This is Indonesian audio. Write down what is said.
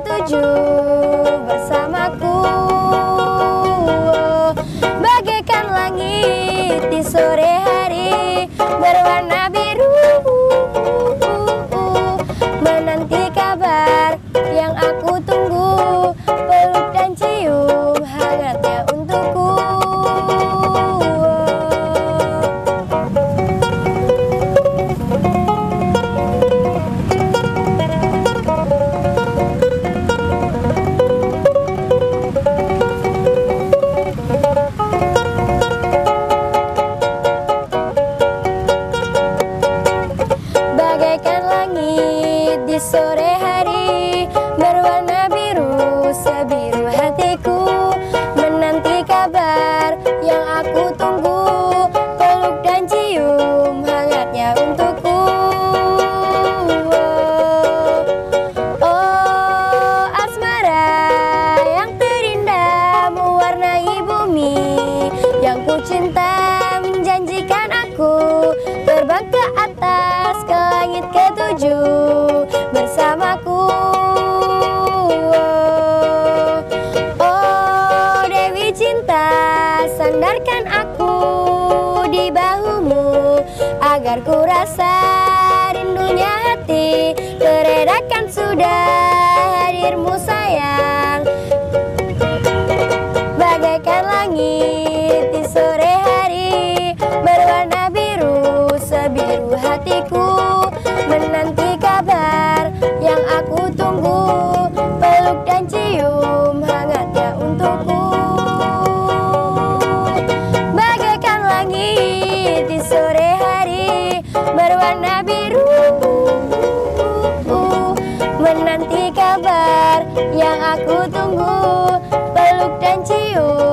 tujuh bersamaku. Bagaikan langit di sore hari berwarna biru this orehe. agar ku rasa rindunya hati beredakan sudah hadirmu sayang. Bagaikan langit di sore hari berwarna biru sebiru hatiku. yang aku tunggu peluk dan cium.